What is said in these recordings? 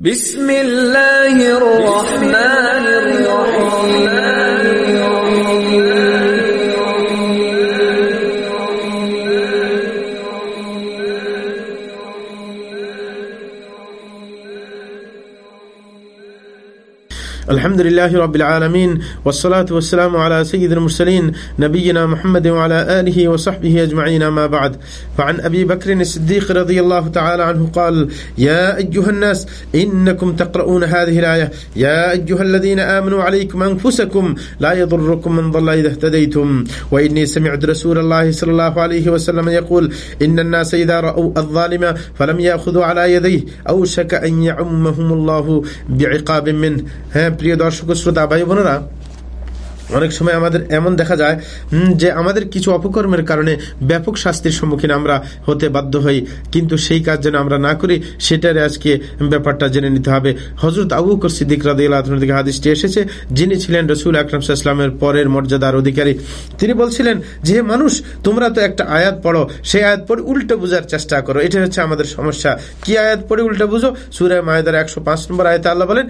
بسم الله الرحمن الحمد لله رب العالمين والصلاة والسلام على سيد المرسلين نبينا محمد وعلى آله وصحبه أجمعين ما بعد فعن أبي بكر الصديق رضي الله تعالى عنه قال يا أيها الناس إنكم تقرؤون هذه الآية يا أيها الذين آمنوا عليكم أنفسكم لا يضركم من ضل إذا اهتديتم وإني سمعت رسول الله صلى الله عليه وسلم يقول إن الناس إذا رأوا الظالم فلم يأخذوا على يديه أوشك أن يعمهم الله بعقاب منه প্রিয় দর্শক শ্রোতা ভাই বোনেরা অনেক সময় আমাদের এমন দেখা যায় যে আমাদের কিছু অপকর্মের কারণে ব্যাপক শাস্তির সম্মুখীন আমরা হতে বাধ্য হই। কিন্তু সেই কাজ যেন আমরা না করি সেটার আজকে ব্যাপারটা জেনে নিতে হবে। হজরত আবু সিদ্দিক রাদিল্লাহ থেকে হাদিসটি এসেছে, যিনি ছিলেন রসুল আকরম ইসলামের পরের মর্যাদার অধিকারী। তিনি বলছিলেন যে মানুষ, তোমরা তো একটা আয়াত পড়ো, সেই আয়াত পড়ে উল্টো বোঝার চেষ্টা করো। এটা হচ্ছে আমাদের সমস্যা। কি আয়াত পড়ে উল্টো বুঝো? সুরায় মায়দার একশো পাঁচ নম্বর আয়ত আল্লাহ বলেন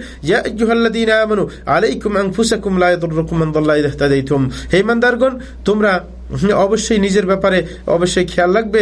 আলাইকুম ইয়াদুররুকুম মান হে ইমানদারগণ তোমরা অবশ্যই নিজের ব্যাপারে অবশ্যই খেয়াল রাখবে।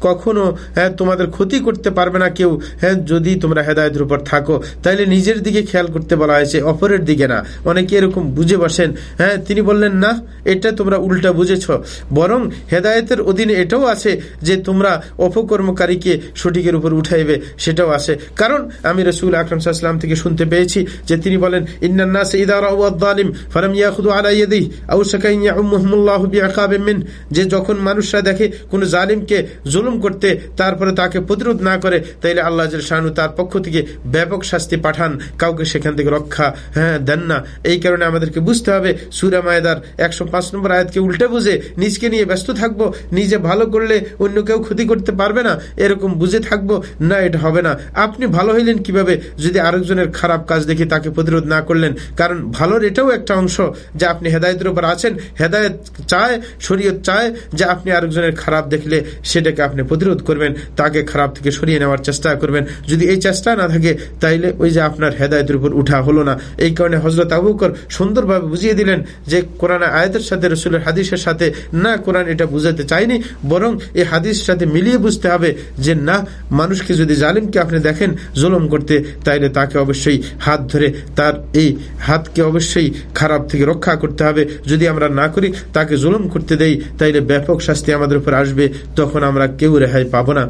কখনো হ্যাঁ তোমাদের ক্ষতি করতে পারবে না কেউ। হ্যাঁ যদি তোমরা হেদায়তের উপর থাকো, তাইলে নিজের দিকে খেয়াল করতে বলা হয়েছে, অপরের দিকে না। অনেকে এরকম বুঝে বসেন। হ্যাঁ তিনি বললেন, না, এটা তোমরা উল্টা বুঝেছ। বরং হেদায়তের অধীনে এটাও আছে যে তোমরা অপকর্মকারীকে সঠিকের উপর উঠাইবে, সেটাও আছে। কারণ আমি রসুল আকরম সাল্লাম থেকে শুনতে পেয়েছি যে তিনি বলেন ইন্নান্নাস ইদারা আলিম ফালাম ইয়াখুদু আলাইয়াদিহি আও সাকাইয়া যে যখন মানুষরা দেখে কোন জালিমকে জুলুম করতে তারপরে তাকে প্রতিরোধ না করে, তাইলে আল্লাহ শাহানু তার পক্ষ থেকে ব্যাপক শাস্তি পাঠান, কাউকে সেখান থেকে রক্ষা হ্যাঁ দেন না। এই কারণে আমাদেরকে বুঝতে হবে, সুরা মায়দার একশো পাঁচ নম্বর আয়াতকে উল্টে বুঝে নিজকে নিয়ে ব্যস্ত থাকব, নিজে ভালো করলে অন্য কেউ ক্ষতি করতে পারবে না, এরকম বুঝে থাকব, না, এটা হবে না। আপনি ভালো হইলেন কীভাবে? যদি আরেকজনের খারাপ কাজ দেখে তাকে প্রতিরোধ না করলেন, কারণ ভালোর এটাও একটা অংশ যে আপনি হেদায়তের উপর আছেন, হেদায়ত চায় চায়, শরীয়ত চায় যে আপনি আরেকজনের খারাপ দেখলে সেটাকে আপনি প্রতিরোধ করবেন, তাকে খারাপ থেকে সরিয়ে নেওয়ার চেষ্টা করবেন। যদি এই চেষ্টা না থাকে, তাইলে ওই যে আপনার হেদায়তের উপর উঠা হলো না। এই কারণে হজরত আবুকর সুন্দরভাবে বুঝিয়ে দিলেন যে কোরআন আয়াতের সাথে, রসুলের হাদিসের সাথে না কোরআন এটা বুঝাতে চাইনি বরং এই হাদিস সাথে মিলিয়ে বুঝতে হবে যে না, মানুষকে যদি জালিমকে আপনি দেখেন জুলম করতে, তাইলে তাকে অবশ্যই হাত ধরে তার এই হাতকে অবশ্যই খারাপ থেকে রক্ষা করতে হবে। যদি আমরা না করি, তাকে জুলম জুলুম করতে দেই, তাইলে ব্যাপক শাস্তি আমাদের উপর আসবে, তখন আমরা কেউ রেহাই পাবো না।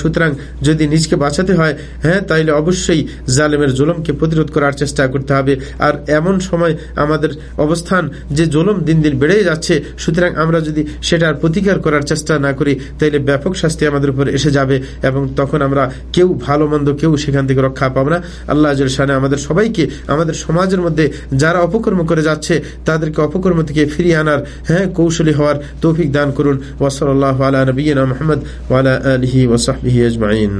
সুতরাং যদি নিজকে বাঁচাতে হয় হ্যাঁ তাইলে অবশ্যই জালেমের জুলুমকে প্রতিরোধ করার চেষ্টা করতে হবে। আর এমন সময় আমাদের অবস্থান যে জুলুম দিন দিন বেড়ে যাচ্ছে, সুতরাং আমরা যদি সেটার প্রতিকার করার চেষ্টা না করি, তাইলে ব্যাপক শাস্তি আমাদের উপর এসে যাবে এবং তখন আমরা কেউ ভালো মন্দ কেউ সেখান থেকে রক্ষা পাবো না। আল্লাহ সানে আমাদের সবাইকে, আমাদের সমাজের মধ্যে যারা অপকর্ম করে যাচ্ছে, তাদেরকে অপকর্ম থেকে ফিরিয়ে আনার হ্যাঁ কৌশলী হওয়ার তৌফিক দান করুন। আল্লাহ আলা নবীনা মোহাম্মদ ওয়ালা আলহি ওসাহি আজমাইন।